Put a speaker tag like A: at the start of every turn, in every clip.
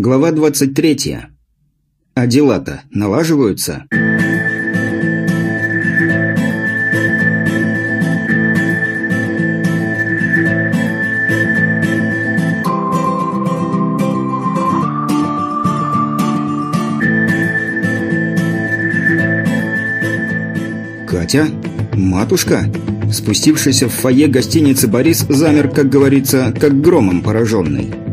A: Глава 23. А дела-то налаживаются? Катя? Матушка? Спустившийся в фойе гостиницы Борис замер, как говорится, как громом пораженный.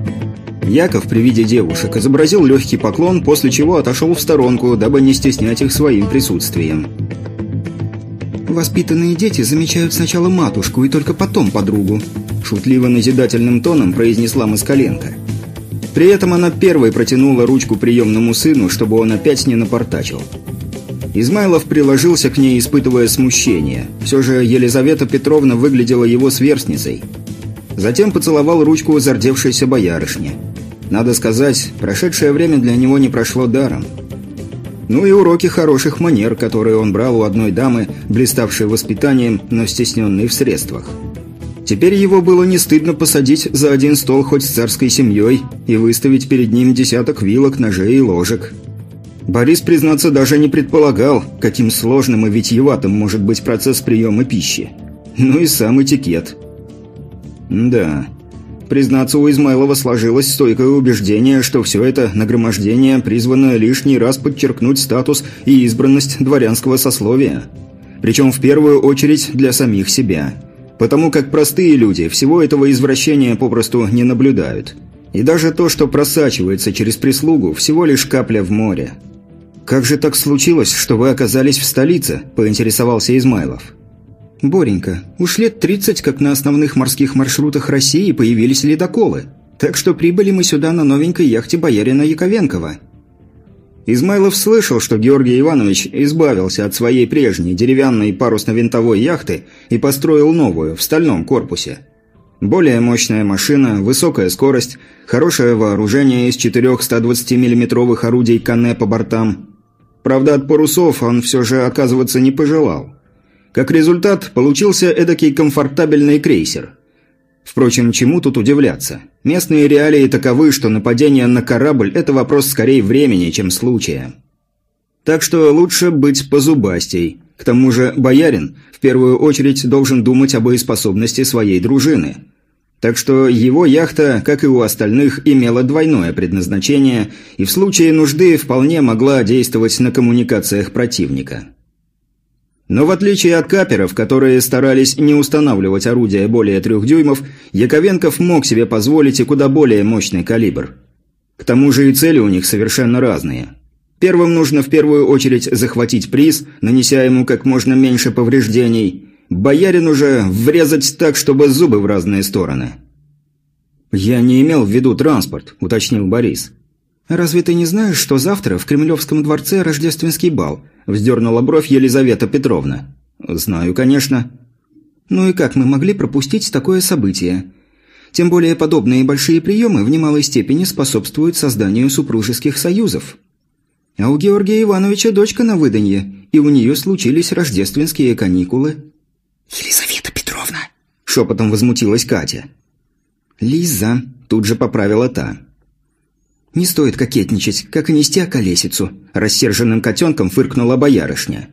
A: Яков при виде девушек изобразил легкий поклон, после чего отошел в сторонку, дабы не стеснять их своим присутствием. «Воспитанные дети замечают сначала матушку и только потом подругу», шутливо-назидательным тоном произнесла Москаленко. При этом она первой протянула ручку приемному сыну, чтобы он опять не напортачил. Измайлов приложился к ней, испытывая смущение. Все же Елизавета Петровна выглядела его сверстницей. Затем поцеловал ручку зардевшейся боярышни. Надо сказать, прошедшее время для него не прошло даром. Ну и уроки хороших манер, которые он брал у одной дамы, блиставшей воспитанием, но стесненной в средствах. Теперь его было не стыдно посадить за один стол хоть с царской семьей и выставить перед ним десяток вилок, ножей и ложек. Борис, признаться, даже не предполагал, каким сложным и витьеватым может быть процесс приема пищи. Ну и сам этикет. Да, Признаться, у Измайлова сложилось стойкое убеждение, что все это нагромождение призвано лишний раз подчеркнуть статус и избранность дворянского сословия. Причем в первую очередь для самих себя. Потому как простые люди всего этого извращения попросту не наблюдают. И даже то, что просачивается через прислугу, всего лишь капля в море. «Как же так случилось, что вы оказались в столице?» – поинтересовался Измайлов. «Боренька, уж лет тридцать, как на основных морских маршрутах России появились ледоколы, так что прибыли мы сюда на новенькой яхте боярина Яковенкова». Измайлов слышал, что Георгий Иванович избавился от своей прежней деревянной парусно-винтовой яхты и построил новую, в стальном корпусе. Более мощная машина, высокая скорость, хорошее вооружение из четырех 120 миллиметровых орудий Кане по бортам. Правда, от парусов он все же отказываться не пожелал. Как результат, получился эдакий комфортабельный крейсер. Впрочем, чему тут удивляться? Местные реалии таковы, что нападение на корабль – это вопрос скорее времени, чем случая. Так что лучше быть позубастей. К тому же боярин в первую очередь должен думать о боеспособности своей дружины. Так что его яхта, как и у остальных, имела двойное предназначение и в случае нужды вполне могла действовать на коммуникациях противника. Но в отличие от каперов, которые старались не устанавливать орудия более трех дюймов, Яковенков мог себе позволить и куда более мощный калибр. К тому же и цели у них совершенно разные. Первым нужно в первую очередь захватить приз, нанеся ему как можно меньше повреждений. Боярин уже врезать так, чтобы зубы в разные стороны. «Я не имел в виду транспорт», – уточнил Борис. «Разве ты не знаешь, что завтра в Кремлевском дворце рождественский бал?» – вздернула бровь Елизавета Петровна. «Знаю, конечно». «Ну и как мы могли пропустить такое событие? Тем более подобные большие приемы в немалой степени способствуют созданию супружеских союзов. А у Георгия Ивановича дочка на выданье, и у нее случились рождественские каникулы».
B: «Елизавета Петровна!»
A: – шепотом возмутилась Катя. «Лиза», – тут же поправила та. «Не стоит кокетничать, как и нести околесицу», – рассерженным котенком фыркнула боярышня.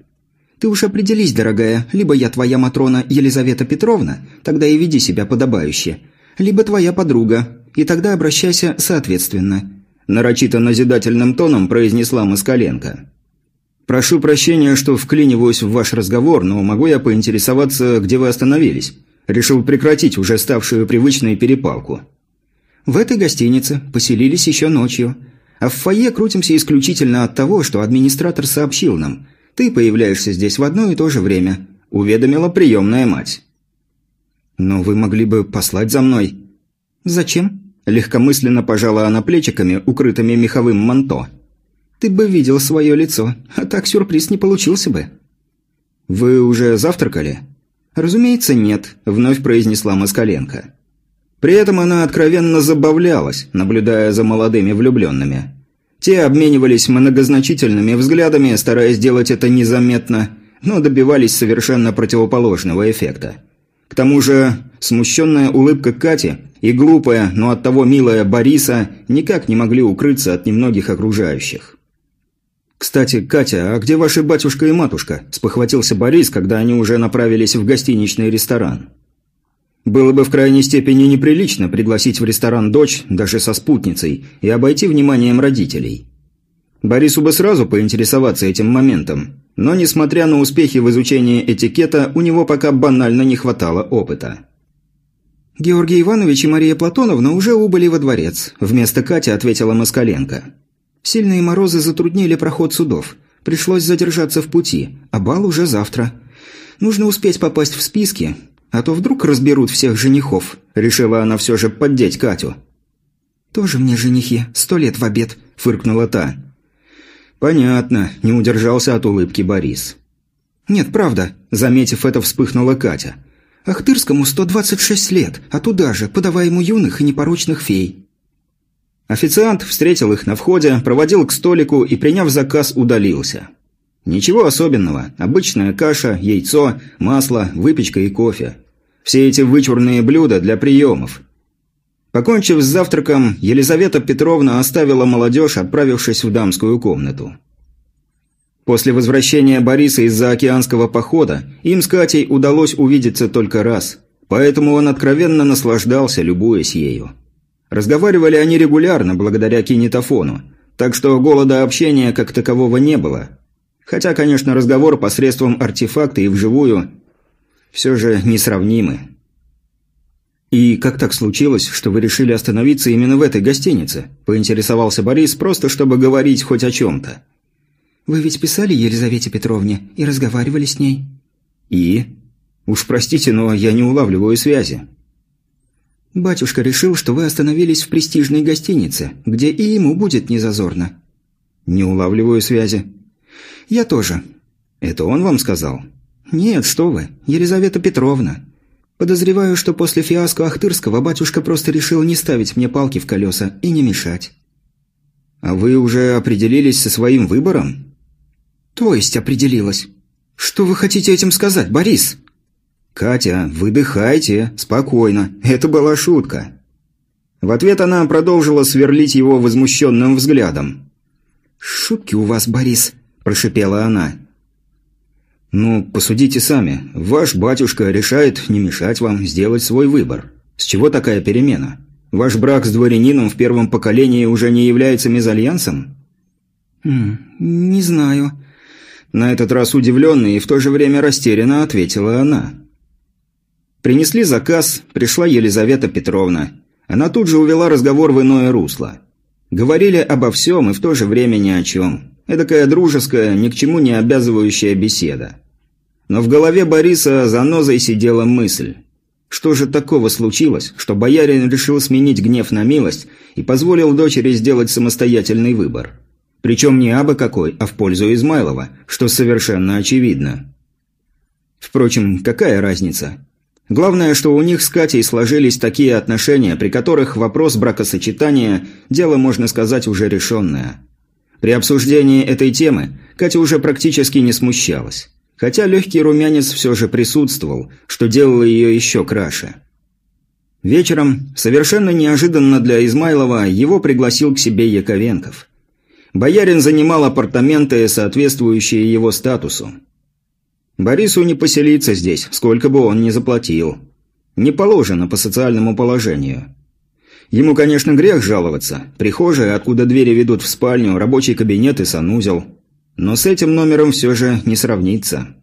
A: «Ты уж определись, дорогая, либо я твоя Матрона Елизавета Петровна, тогда и веди себя подобающе, либо твоя подруга, и тогда обращайся соответственно», – нарочито назидательным тоном произнесла Москаленко. «Прошу прощения, что вклиниваюсь в ваш разговор, но могу я поинтересоваться, где вы остановились?» Решил прекратить уже ставшую привычной перепалку.
B: В этой гостинице поселились еще ночью. А в фойе крутимся исключительно от того, что администратор сообщил нам. Ты появляешься здесь в одно и то же время», – уведомила приемная мать.
A: «Но вы могли бы послать за мной».
B: «Зачем?»
A: – легкомысленно пожала она плечиками, укрытыми меховым манто.
B: «Ты бы видел свое лицо, а так сюрприз не получился бы».
A: «Вы уже завтракали?»
B: «Разумеется, нет», – вновь произнесла Москаленко.
A: При этом она откровенно забавлялась, наблюдая за молодыми влюбленными. Те обменивались многозначительными взглядами, стараясь сделать это незаметно, но добивались совершенно противоположного эффекта. К тому же смущенная улыбка Кати и глупая, но оттого милая Бориса никак не могли укрыться от немногих окружающих. «Кстати, Катя, а где ваши батюшка и матушка?» – спохватился Борис, когда они уже направились в гостиничный ресторан. Было бы в крайней степени неприлично пригласить в ресторан дочь, даже со спутницей, и обойти вниманием родителей. Борису бы сразу поинтересоваться этим моментом, но, несмотря на успехи в изучении этикета, у него пока банально не хватало опыта.
B: «Георгий Иванович и Мария Платоновна уже убыли во дворец», – вместо Кати ответила Москаленко. Сильные морозы затруднили проход судов. Пришлось задержаться в пути, а бал уже завтра. Нужно успеть попасть в списки, а то вдруг разберут всех женихов. Решила она все же поддеть Катю. «Тоже мне женихи, сто лет в обед», – фыркнула та.
A: «Понятно», – не удержался от улыбки Борис.
B: «Нет, правда», – заметив это, вспыхнула Катя. «Ахтырскому 126 лет, а туда же, подавай ему юных и непорочных фей».
A: Официант встретил их на входе, проводил к столику и, приняв заказ, удалился. Ничего особенного. Обычная каша, яйцо, масло, выпечка и кофе. Все эти вычурные блюда для приемов. Покончив с завтраком, Елизавета Петровна оставила молодежь, отправившись в дамскую комнату. После возвращения Бориса из-за океанского похода им с Катей удалось увидеться только раз, поэтому он откровенно наслаждался, любуясь ею. Разговаривали они регулярно, благодаря кинетофону, так что голода общения как такового не было. Хотя, конечно, разговор посредством артефакта и вживую все же несравнимы.
B: «И как так случилось, что вы решили остановиться именно в этой гостинице?» – поинтересовался Борис, просто чтобы говорить хоть о чем-то.
C: «Вы ведь писали Елизавете Петровне и разговаривали с ней?»
A: «И?» «Уж простите, но я не улавливаю связи».
C: «Батюшка решил, что вы остановились в престижной гостинице, где и ему будет незазорно».
A: «Не улавливаю связи».
C: «Я тоже».
A: «Это он вам сказал?»
C: «Нет, что вы, Елизавета Петровна. Подозреваю, что после фиаско Ахтырского батюшка просто решил не ставить мне палки в колеса и не мешать».
A: «А вы уже определились со своим выбором?»
C: «То есть определилась. Что вы хотите этим сказать, Борис?»
A: «Катя, выдыхайте, спокойно. Это была шутка». В ответ она продолжила сверлить его возмущенным взглядом.
C: «Шутки у вас, Борис», – прошипела она.
A: «Ну, посудите сами. Ваш батюшка решает не мешать вам сделать свой выбор. С чего такая перемена? Ваш брак с дворянином в первом поколении уже не является мезальянсом?»
C: «Хм, «Не знаю».
A: На этот раз удивленно и в то же время растерянно ответила она. Принесли заказ, пришла Елизавета Петровна. Она тут же увела разговор в иное русло. Говорили обо всем и в то же время ни о чем. Эдакая дружеская, ни к чему не обязывающая беседа. Но в голове Бориса занозой сидела мысль. Что же такого случилось, что боярин решил сменить гнев на милость и позволил дочери сделать самостоятельный выбор? Причем не абы какой, а в пользу Измайлова, что совершенно очевидно. Впрочем, какая разница? Главное, что у них с Катей сложились такие отношения, при которых вопрос бракосочетания – дело, можно сказать, уже решенное. При обсуждении этой темы Катя уже практически не смущалась. Хотя легкий румянец все же присутствовал, что делало ее еще краше. Вечером, совершенно неожиданно для Измайлова, его пригласил к себе Яковенков. Боярин занимал апартаменты, соответствующие его статусу. Борису не поселиться здесь, сколько бы он ни заплатил. Не положено по социальному положению. Ему, конечно, грех жаловаться. Прихожая, откуда двери ведут в спальню, рабочий кабинет и санузел. Но с этим номером все же не сравнится.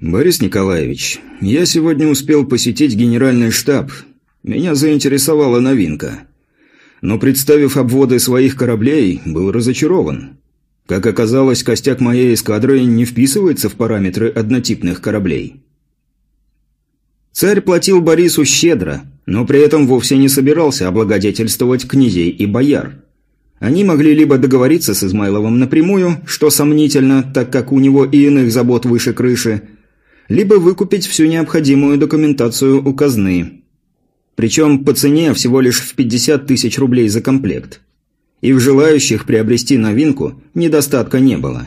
A: «Борис Николаевич, я сегодня успел посетить генеральный штаб. Меня заинтересовала новинка. Но, представив обводы своих кораблей, был разочарован. Как оказалось, костяк моей эскадры не вписывается в параметры однотипных кораблей. Царь платил Борису щедро, но при этом вовсе не собирался облагодетельствовать князей и бояр. Они могли либо договориться с Измайловым напрямую, что сомнительно, так как у него и иных забот выше крыши, либо выкупить всю необходимую документацию у казны. Причем по цене всего лишь в 50 тысяч рублей за комплект и в желающих приобрести новинку недостатка не было.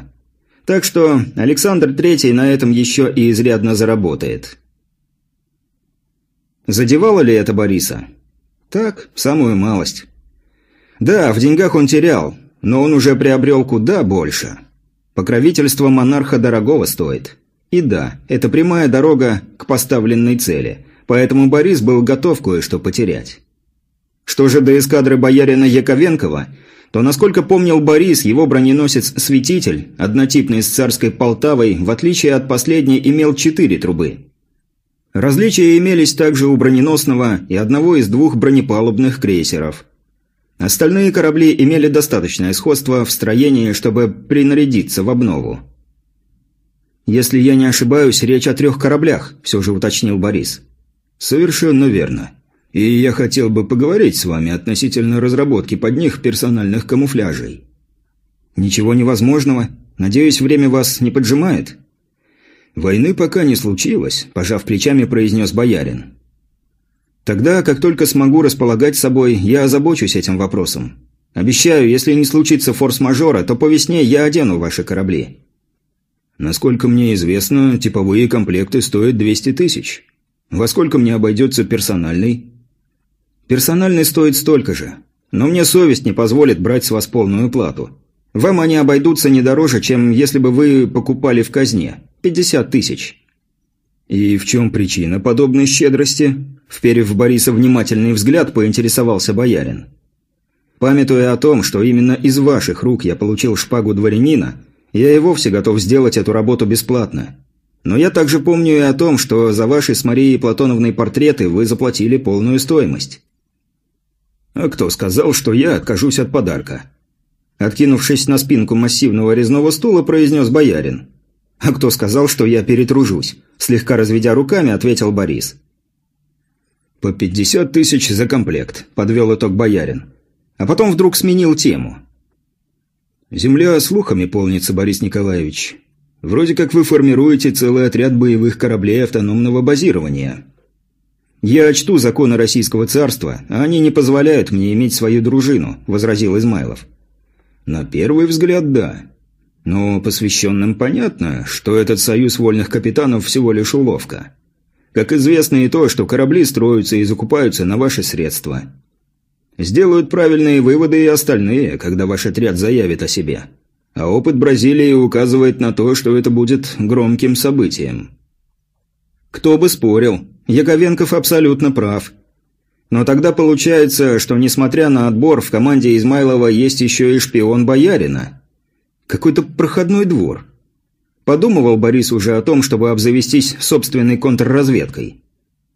A: Так что Александр III на этом еще и изрядно заработает. Задевало ли это Бориса? Так, самую малость. Да, в деньгах он терял, но он уже приобрел куда больше. Покровительство монарха дорогого стоит. И да, это прямая дорога к поставленной цели, поэтому Борис был готов кое-что потерять. Что же до эскадры боярина Яковенкова, то, насколько помнил Борис, его броненосец-светитель, однотипный с царской Полтавой, в отличие от последней, имел четыре трубы. Различия имелись также у броненосного и одного из двух бронепалубных крейсеров. Остальные корабли имели достаточное сходство в строении, чтобы принарядиться в обнову. «Если я не ошибаюсь, речь о трех кораблях», – все же уточнил Борис. «Совершенно верно. И я хотел бы поговорить с вами относительно разработки под них персональных камуфляжей». «Ничего невозможного. Надеюсь, время вас не поджимает?» «Войны пока не случилось», – пожав плечами, произнес боярин. «Тогда, как только смогу располагать собой, я озабочусь этим вопросом. Обещаю, если не случится форс-мажора, то по весне я одену ваши корабли». «Насколько мне известно, типовые комплекты стоят 200 тысяч. Во сколько мне обойдется персональный?» «Персональный стоит столько же. Но мне совесть не позволит брать с вас полную плату. Вам они обойдутся не дороже, чем если бы вы покупали в казне. 50 тысяч». «И в чем причина подобной щедрости?» Вперев Бориса внимательный взгляд, поинтересовался боярин. «Памятуя о том, что именно из ваших рук я получил шпагу дворянина, я и вовсе готов сделать эту работу бесплатно. Но я также помню и о том, что за ваши с Марией Платоновной портреты вы заплатили полную стоимость». «А кто сказал, что я откажусь от подарка?» Откинувшись на спинку массивного резного стула, произнес боярин. «А кто сказал, что я перетружусь?» Слегка разведя руками, ответил Борис. «По пятьдесят тысяч за комплект», – подвел итог боярин. А потом вдруг сменил тему. «Земля слухами полнится, Борис Николаевич. Вроде как вы формируете целый отряд боевых кораблей автономного базирования. Я чту законы Российского царства, а они не позволяют мне иметь свою дружину», – возразил Измайлов. «На первый взгляд, да. Но посвященным понятно, что этот союз вольных капитанов всего лишь уловка. Как известно и то, что корабли строятся и закупаются на ваши средства. Сделают правильные выводы и остальные, когда ваш отряд заявит о себе. А опыт Бразилии указывает на то, что это будет громким событием. Кто бы спорил, Яковенков абсолютно прав. Но тогда получается, что несмотря на отбор, в команде Измайлова есть еще и шпион боярина – какой-то проходной двор. Подумывал Борис уже о том, чтобы обзавестись собственной контрразведкой.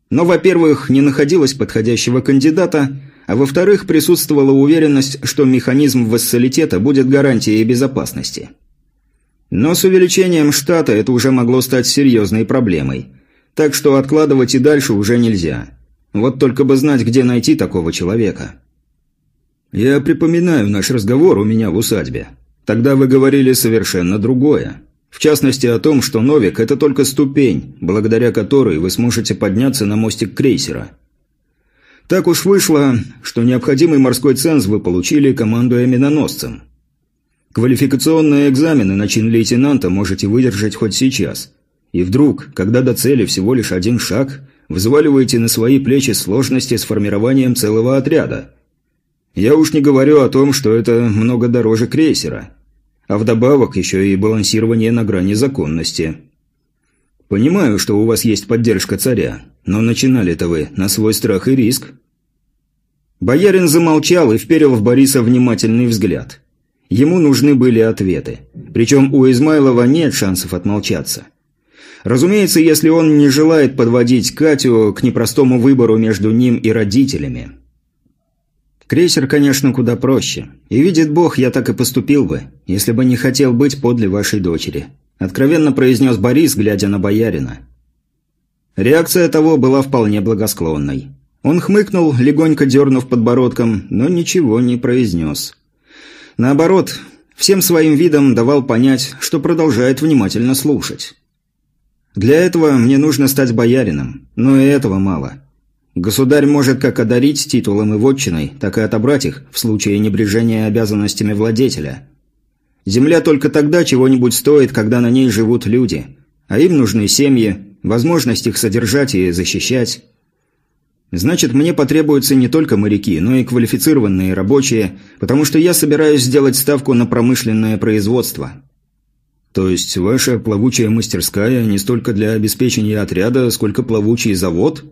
A: Но, во-первых, не находилось подходящего кандидата, а во-вторых, присутствовала уверенность, что механизм вассалитета будет гарантией безопасности. Но с увеличением штата это уже могло стать серьезной проблемой. Так что откладывать и дальше уже нельзя. Вот только бы знать, где найти такого человека. «Я припоминаю наш разговор у меня в усадьбе», Тогда вы говорили совершенно другое. В частности о том, что Новик – это только ступень, благодаря которой вы сможете подняться на мостик крейсера. Так уж вышло, что необходимый морской ценз вы получили, командуя миноносцем. Квалификационные экзамены на чин лейтенанта можете выдержать хоть сейчас. И вдруг, когда до цели всего лишь один шаг, взваливаете на свои плечи сложности с формированием целого отряда. Я уж не говорю о том, что это много дороже крейсера. А вдобавок еще и балансирование на грани законности. Понимаю, что у вас есть поддержка царя, но начинали-то вы на свой страх и риск. Боярин замолчал и вперил в Бориса внимательный взгляд. Ему нужны были ответы. Причем у Измайлова нет шансов отмолчаться. Разумеется, если он не желает подводить Катю к непростому выбору между ним и родителями. Крейсер, конечно, куда проще. И видит Бог, я так и поступил бы, если бы не хотел быть подле вашей дочери. Откровенно произнес Борис, глядя на боярина. Реакция того была вполне благосклонной. Он хмыкнул, легонько дернув подбородком, но ничего не произнес. Наоборот, всем своим видом давал понять, что продолжает внимательно слушать. Для этого мне нужно стать боярином, но и этого мало. Государь может как одарить титулом и вотчиной, так и отобрать их в случае небрежения обязанностями владетеля. Земля только тогда чего-нибудь стоит, когда на ней живут люди, а им нужны семьи, возможность их содержать и защищать. Значит, мне потребуются не только моряки, но и квалифицированные рабочие, потому что я собираюсь сделать ставку на промышленное производство. То есть ваша плавучая мастерская не столько для обеспечения отряда, сколько плавучий завод?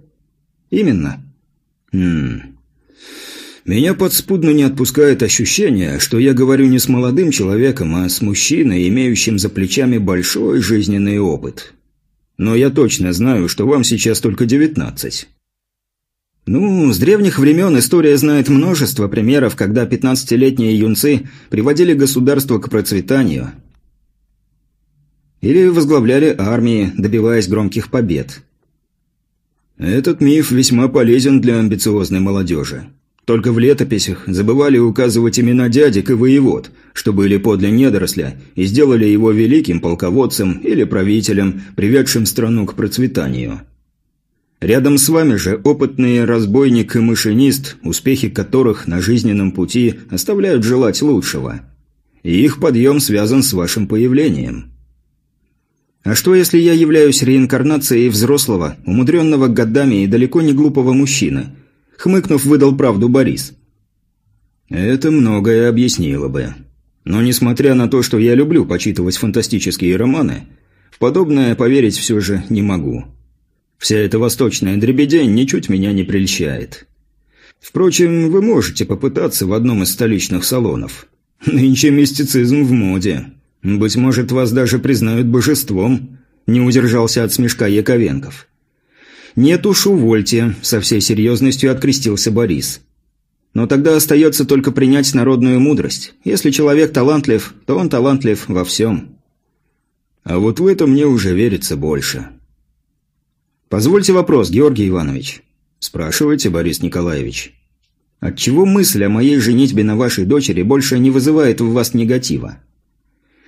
A: Именно. Хм. Меня подспудно не отпускает ощущение, что я говорю не с молодым человеком, а с мужчиной, имеющим за плечами большой жизненный опыт. Но я точно знаю, что вам сейчас только девятнадцать. Ну, с древних времен история знает множество примеров, когда пятнадцатилетние юнцы приводили государство к процветанию. Или возглавляли армии, добиваясь громких побед. Этот миф весьма полезен для амбициозной молодежи. Только в летописях забывали указывать имена дядек и воевод, что были подле недоросля, и сделали его великим полководцем или правителем, приведшим страну к процветанию. Рядом с вами же опытный разбойник и машинист, успехи которых на жизненном пути оставляют желать лучшего. И их подъем связан с вашим появлением. А что, если я являюсь реинкарнацией взрослого, умудренного годами и далеко не глупого мужчины? Хмыкнув, выдал правду Борис. Это многое объяснило бы. Но несмотря на то, что я люблю почитывать фантастические романы, в подобное поверить все же не могу. Вся эта восточная дребедень ничуть меня не прельщает. Впрочем, вы можете попытаться в одном из столичных салонов. Нынче мистицизм в моде. Быть может, вас даже признают божеством. Не удержался от смешка Яковенков. «Нет уж, увольте», – со всей серьезностью открестился Борис. «Но тогда остается только принять народную мудрость. Если человек талантлив, то он талантлив во всем». «А вот в это мне уже верится больше». «Позвольте вопрос, Георгий Иванович». «Спрашивайте, Борис Николаевич». «Отчего мысль о моей женитьбе на вашей дочери больше не вызывает в вас негатива?»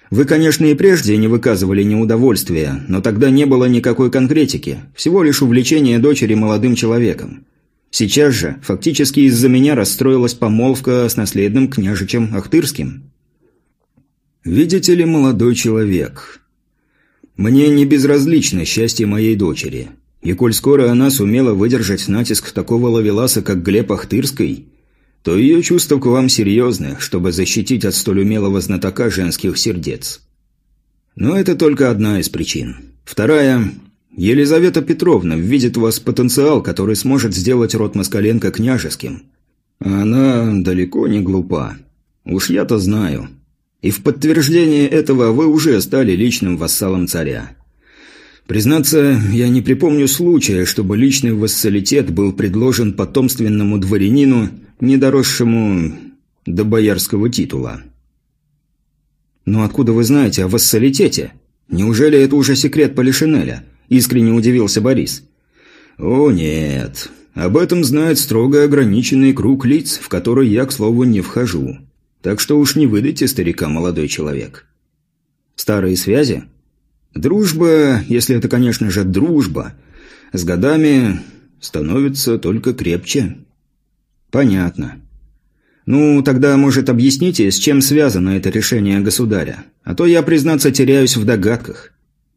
A: «Вы, конечно, и прежде не выказывали неудовольствия, но тогда не было никакой конкретики, всего лишь увлечение дочери молодым человеком. Сейчас же, фактически из-за меня расстроилась помолвка с наследным княжичем Ахтырским». «Видите ли, молодой человек, мне не безразлично счастье моей дочери». И коль скоро она сумела выдержать натиск такого ловеласа, как Глеб Ахтырский, то ее чувства к вам серьезны, чтобы защитить от столь умелого знатока женских сердец. Но это только одна из причин. Вторая – Елизавета Петровна видит в вас потенциал, который сможет сделать род Москаленко княжеским. Она далеко не глупа. Уж я-то знаю. И в подтверждение этого вы уже стали личным вассалом царя. Признаться, я не припомню случая, чтобы личный вассалитет был предложен потомственному дворянину, не доросшему до боярского титула. «Но откуда вы знаете о вассалитете? Неужели это уже секрет Полишинеля?» – искренне удивился Борис. «О нет, об этом знает строго ограниченный круг лиц, в который я, к слову, не вхожу. Так что уж не выдайте старика, молодой человек». «Старые связи?» Дружба, если это, конечно же, дружба, с годами становится только крепче. Понятно. Ну, тогда, может, объясните, с чем связано это решение государя? А то я, признаться, теряюсь в догадках.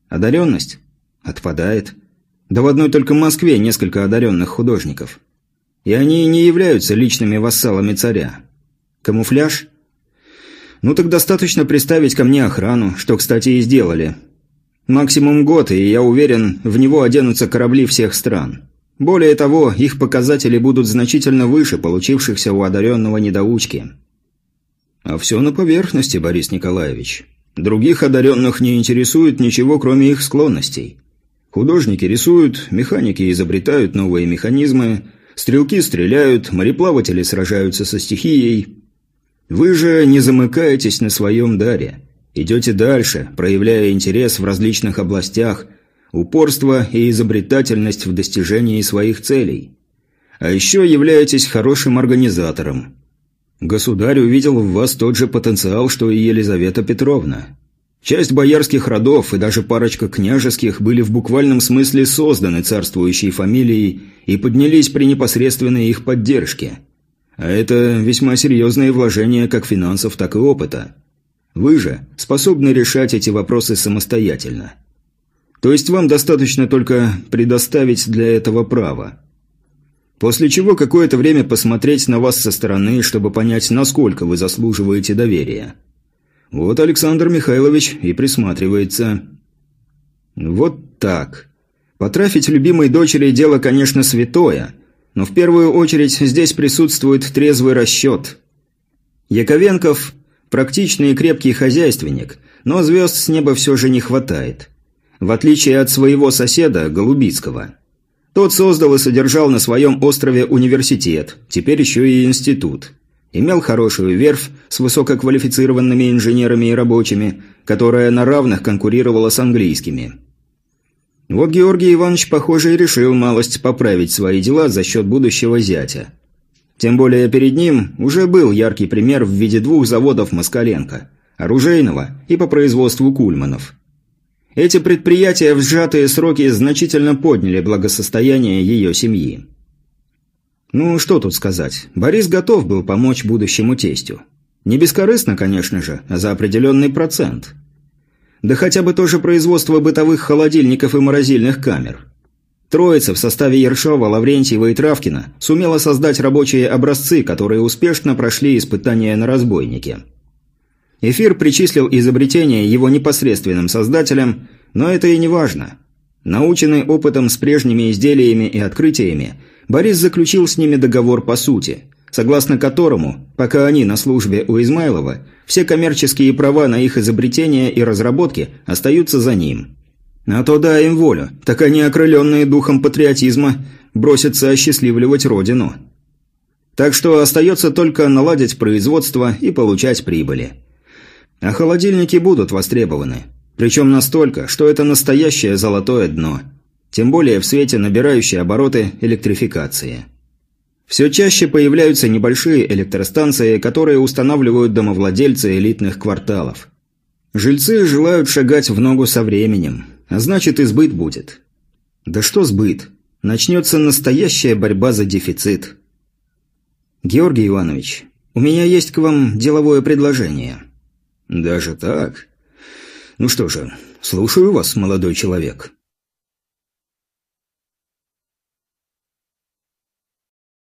A: Одаренность? Отпадает. Да в одной только Москве несколько одаренных художников. И они не являются личными вассалами царя. Камуфляж? Ну так достаточно приставить ко мне охрану, что, кстати, и сделали – Максимум год, и я уверен, в него оденутся корабли всех стран. Более того, их показатели будут значительно выше получившихся у одаренного недоучки. А все на поверхности, Борис Николаевич. Других одаренных не интересует ничего, кроме их склонностей. Художники рисуют, механики изобретают новые механизмы, стрелки стреляют, мореплаватели сражаются со стихией. Вы же не замыкаетесь на своем даре – Идете дальше, проявляя интерес в различных областях, упорство и изобретательность в достижении своих целей. А еще являетесь хорошим организатором. Государь увидел в вас тот же потенциал, что и Елизавета Петровна. Часть боярских родов и даже парочка княжеских были в буквальном смысле созданы царствующей фамилией и поднялись при непосредственной их поддержке. А это весьма серьезные вложения как финансов, так и опыта. Вы же способны решать эти вопросы самостоятельно. То есть вам достаточно только предоставить для этого право. После чего какое-то время посмотреть на вас со стороны, чтобы понять, насколько вы заслуживаете доверия. Вот Александр Михайлович и присматривается. Вот так. Потрафить любимой дочери дело, конечно, святое, но в первую очередь здесь присутствует трезвый расчет. Яковенков – практичный и крепкий хозяйственник, но звезд с неба все же не хватает. В отличие от своего соседа, Голубицкого. Тот создал и содержал на своем острове университет, теперь еще и институт. Имел хорошую верфь с высококвалифицированными инженерами и рабочими, которая на равных конкурировала с английскими – вот Георгий Иванович, похоже, и решил малость поправить свои дела за счет будущего зятя. Тем более перед ним уже был яркий пример в виде двух заводов Москаленко – оружейного и по производству кульманов. Эти предприятия в сжатые сроки значительно подняли благосостояние ее семьи. Ну, что тут сказать. Борис готов был помочь будущему тестю. Не бескорыстно, конечно же, а за определенный процент – да хотя бы тоже производство бытовых холодильников и морозильных камер. Троица в составе Ершова, Лаврентьева и Травкина сумела создать рабочие образцы, которые успешно прошли испытания на разбойнике. Эфир причислил изобретение его непосредственным создателям, но это и не важно. Наученный опытом с прежними изделиями и открытиями, Борис заключил с ними договор по сути – согласно которому, пока они на службе у Измайлова, все коммерческие права на их изобретения и разработки остаются за ним. А то дай им волю, так они, окрыленные духом патриотизма, бросятся осчастливливать родину. Так что остается только наладить производство и получать прибыли. А холодильники будут востребованы. Причем настолько, что это настоящее золотое дно. Тем более в свете набирающей обороты электрификации. Все чаще появляются небольшие электростанции, которые устанавливают домовладельцы элитных кварталов. Жильцы желают шагать в ногу со временем, а значит и сбыт будет. Да что сбыт? Начнется настоящая борьба за дефицит. Георгий Иванович, у меня есть к вам деловое предложение. Даже так? Ну что же, слушаю вас, молодой человек.